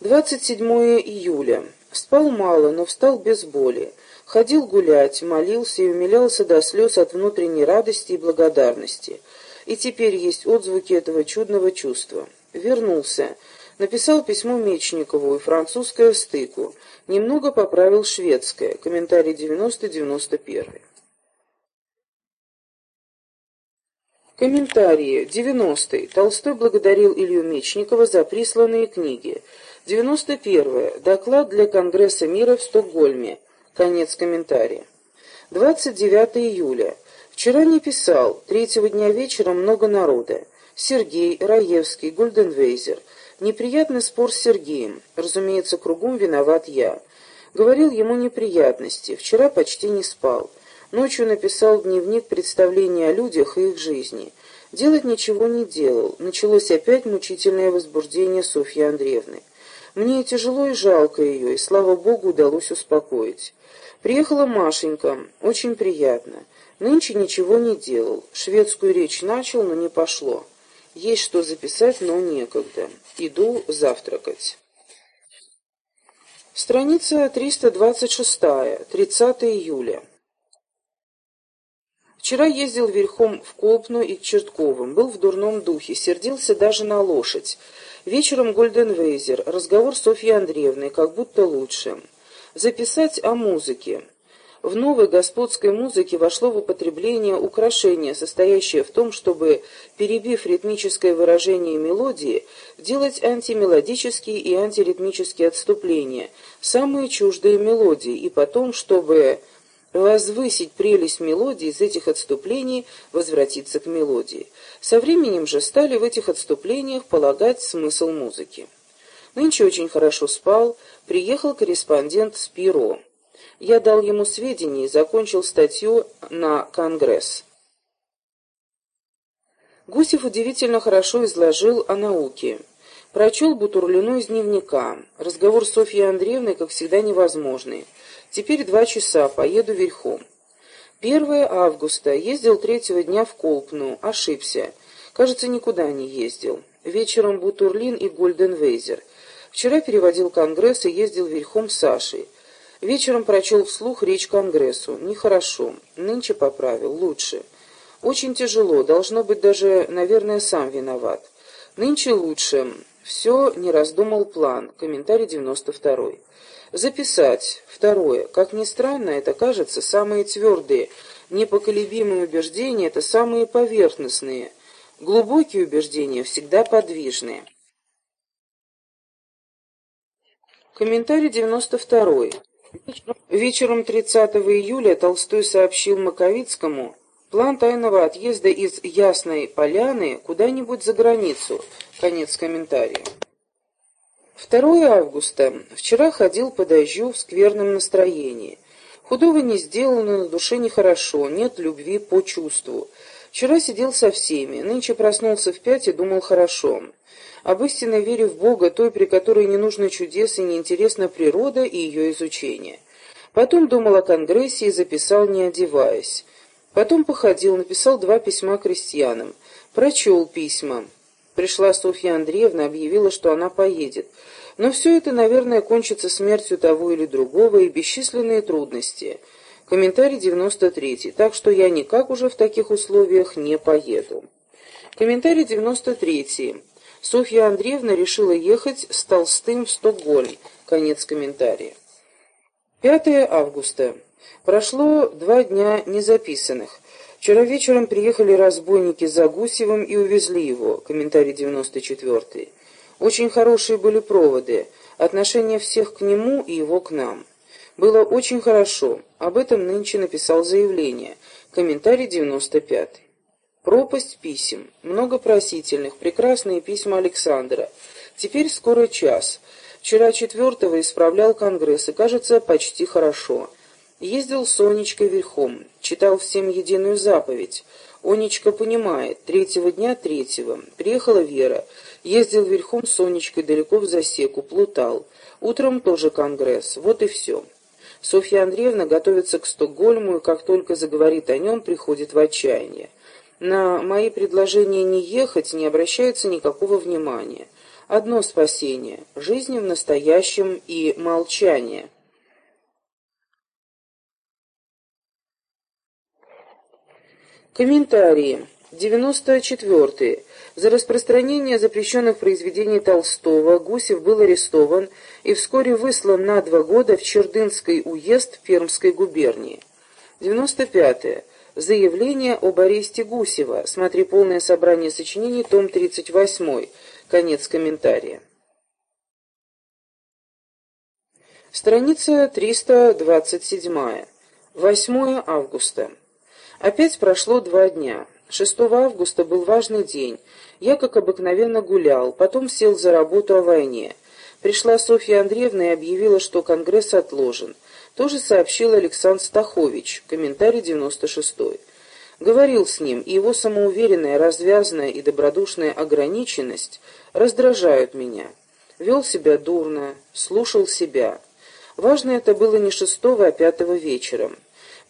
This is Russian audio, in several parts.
27 июля. Спал мало, но встал без боли. Ходил гулять, молился и умилялся до слез от внутренней радости и благодарности. И теперь есть отзвуки этого чудного чувства. Вернулся. Написал письмо Мечникову и французское стыку. Немного поправил шведское. Комментарий 90-91. Комментарии. 90. Толстой благодарил Илью Мечникова за присланные книги. 91. Доклад для Конгресса мира в Стокгольме. Конец комментария. 29 июля. Вчера не писал. Третьего дня вечером много народа. Сергей, Раевский, Гульденвейзер. Неприятный спор с Сергеем. Разумеется, кругом виноват я. Говорил ему неприятности. Вчера почти не спал. Ночью написал дневник представления о людях и их жизни. Делать ничего не делал. Началось опять мучительное возбуждение Софьи Андреевны. Мне тяжело и жалко ее, и, слава богу, удалось успокоить. Приехала Машенька, очень приятно. Нынче ничего не делал. Шведскую речь начал, но не пошло. Есть что записать, но некогда. Иду завтракать. Страница 326, 30 июля. Вчера ездил верхом в Колпну и к Чертковым, был в дурном духе, сердился даже на лошадь. Вечером Гольденвейзер, разговор с Софьей Андреевной, как будто лучше. Записать о музыке. В новой господской музыке вошло в употребление украшение, состоящее в том, чтобы, перебив ритмическое выражение мелодии, делать антимелодические и антиритмические отступления, самые чуждые мелодии, и потом, чтобы возвысить прелесть мелодии, из этих отступлений возвратиться к мелодии. Со временем же стали в этих отступлениях полагать смысл музыки. Нынче очень хорошо спал, приехал корреспондент Спиро. Я дал ему сведения и закончил статью на Конгресс. Гусев удивительно хорошо изложил о науке. Прочел Бутурлину из дневника. Разговор с Софьей Андреевной, как всегда, невозможный. Теперь два часа, поеду верхом. 1 августа. Ездил третьего дня в Колпну. Ошибся. Кажется, никуда не ездил. Вечером Бутурлин и Гольденвейзер. Вчера переводил Конгресс и ездил верхом с Сашей. Вечером прочел вслух речь Конгрессу. Нехорошо. Нынче поправил. Лучше. Очень тяжело. Должно быть, даже, наверное, сам виноват. Нынче лучше. Все не раздумал план. Комментарий 92. Записать. Второе. Как ни странно, это кажется, самые твердые, непоколебимые убеждения – это самые поверхностные. Глубокие убеждения всегда подвижные. Комментарий 92. Вечером 30 июля Толстой сообщил Маковицкому план тайного отъезда из Ясной Поляны куда-нибудь за границу. Конец комментария. 2 августа. Вчера ходил по дождю в скверном настроении. Худого не сделано, на душе нехорошо, нет любви по чувству. Вчера сидел со всеми, нынче проснулся в пять и думал хорошо. Об истинной вере в Бога, той, при которой не нужно чудес и не интересна природа и ее изучение. Потом думал о Конгрессе и записал, не одеваясь. Потом походил, написал два письма крестьянам. Прочел письма. Пришла Софья Андреевна, объявила, что она поедет. Но все это, наверное, кончится смертью того или другого и бесчисленные трудности. Комментарий 93. Так что я никак уже в таких условиях не поеду. Комментарий 93. Софья Андреевна решила ехать с Толстым в Стокгольм. Конец комментария. 5 августа. Прошло два дня незаписанных. Вчера вечером приехали разбойники за Гусевым и увезли его. Комментарий 94. Очень хорошие были проводы. Отношение всех к нему и его к нам. Было очень хорошо. Об этом нынче написал заявление. Комментарий 95. Пропасть писем. Много просительных. Прекрасные письма Александра. Теперь скоро час. Вчера четвертого исправлял Конгресс и, кажется, почти хорошо. Ездил с Сонечкой верхом, читал всем единую заповедь. Онечка понимает, третьего дня третьего. Приехала Вера, ездил верхом с Сонечкой далеко в засеку, плутал. Утром тоже конгресс, вот и все. Софья Андреевна готовится к Стокгольму, и как только заговорит о нем, приходит в отчаяние. На мои предложения не ехать не обращается никакого внимания. одно спасение – жизнь в настоящем и молчание. Комментарии. 94. За распространение запрещенных произведений Толстого Гусев был арестован и вскоре выслан на два года в Чердынский уезд Пермской губернии. 95. Заявление об аресте Гусева. Смотри полное собрание сочинений, том 38. Конец комментария. Страница 327. 8 августа. Опять прошло два дня. 6 августа был важный день. Я, как обыкновенно, гулял, потом сел за работу о войне. Пришла Софья Андреевна и объявила, что конгресс отложен. Тоже сообщил Александр Стахович, комментарий 96 -й. Говорил с ним, и его самоуверенная, развязная и добродушная ограниченность раздражают меня. Вел себя дурно, слушал себя. Важно это было не шестого, а пятого вечером.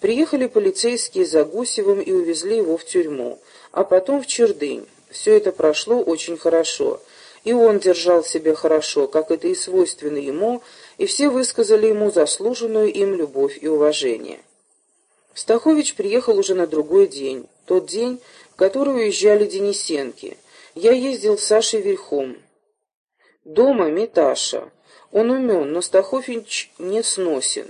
Приехали полицейские за Гусевым и увезли его в тюрьму, а потом в Чердынь. Все это прошло очень хорошо. И он держал себя хорошо, как это и свойственно ему, и все высказали ему заслуженную им любовь и уважение. Стахович приехал уже на другой день, тот день, в который уезжали Денисенки. Я ездил с Сашей верхом. Дома Миташа. Он умен, но Стахович не сносен.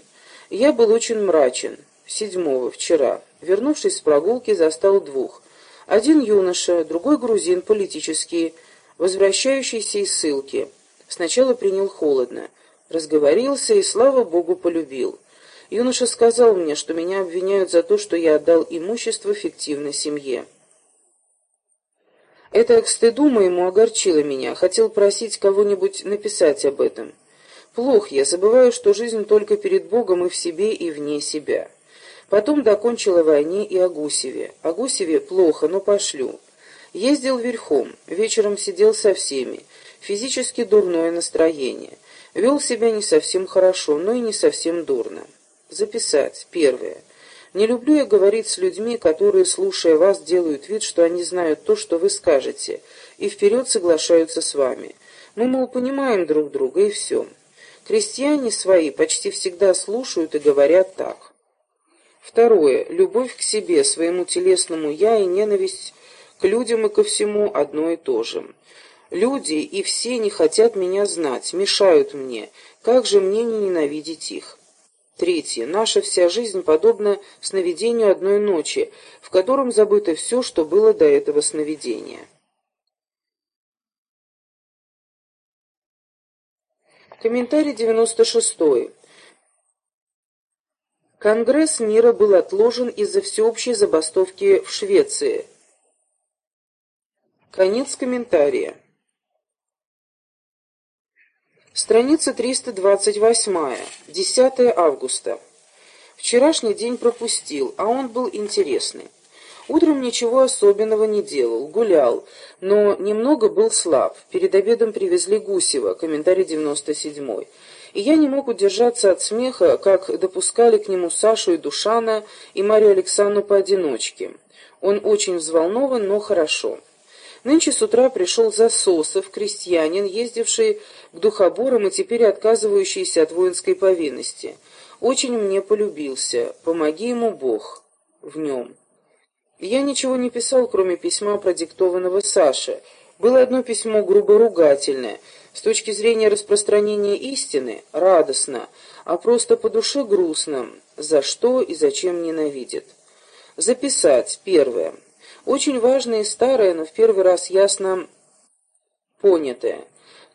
Я был очень мрачен седьмого, вчера. Вернувшись с прогулки, застал двух. Один юноша, другой грузин политический, возвращающийся из ссылки. Сначала принял холодно. Разговорился и, слава богу, полюбил. Юноша сказал мне, что меня обвиняют за то, что я отдал имущество фиктивной семье. Это к стыду моему огорчило меня. Хотел просить кого-нибудь написать об этом. Плох я, забываю, что жизнь только перед Богом и в себе, и вне себя. Потом докончил о войне и о Гусеве. О Гусеве плохо, но пошлю. Ездил верхом, вечером сидел со всеми. Физически дурное настроение. Вел себя не совсем хорошо, но и не совсем дурно. Записать. Первое. Не люблю я говорить с людьми, которые, слушая вас, делают вид, что они знают то, что вы скажете, и вперед соглашаются с вами. Мы, мол, понимаем друг друга, и все. Крестьяне свои почти всегда слушают и говорят так. Второе. Любовь к себе, своему телесному «я» и ненависть к людям и ко всему одно и то же. Люди и все не хотят меня знать, мешают мне. Как же мне не ненавидеть их? Третье. Наша вся жизнь подобна сновидению одной ночи, в котором забыто все, что было до этого сновидения. Комментарий 96. Конгресс мира был отложен из-за всеобщей забастовки в Швеции. Конец комментария. Страница 328. 10 августа. Вчерашний день пропустил, а он был интересный. Утром ничего особенного не делал, гулял, но немного был слаб. Перед обедом привезли Гусева, комментарий 97 и я не мог удержаться от смеха, как допускали к нему Сашу и Душана и Марию Александру поодиночке. Он очень взволнован, но хорошо. Нынче с утра пришел Засосов, крестьянин, ездивший к духоборам и теперь отказывающийся от воинской повинности. Очень мне полюбился. Помоги ему Бог. В нем. Я ничего не писал, кроме письма, продиктованного Саше. Было одно письмо грубо ругательное — с точки зрения распространения истины радостно, а просто по душе грустно, за что и зачем ненавидит. Записать. Первое. Очень важное и старое, но в первый раз ясно понятое.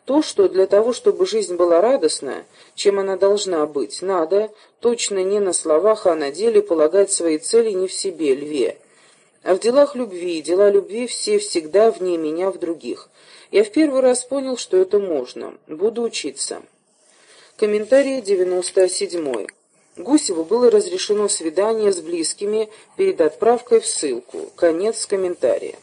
То, что для того, чтобы жизнь была радостна, чем она должна быть, надо, точно не на словах, а на деле полагать свои цели не в себе, льве. А в делах любви, дела любви все всегда вне меня в других. Я в первый раз понял, что это можно. Буду учиться. Комментарий 97. Гусеву было разрешено свидание с близкими перед отправкой в ссылку. Конец комментария.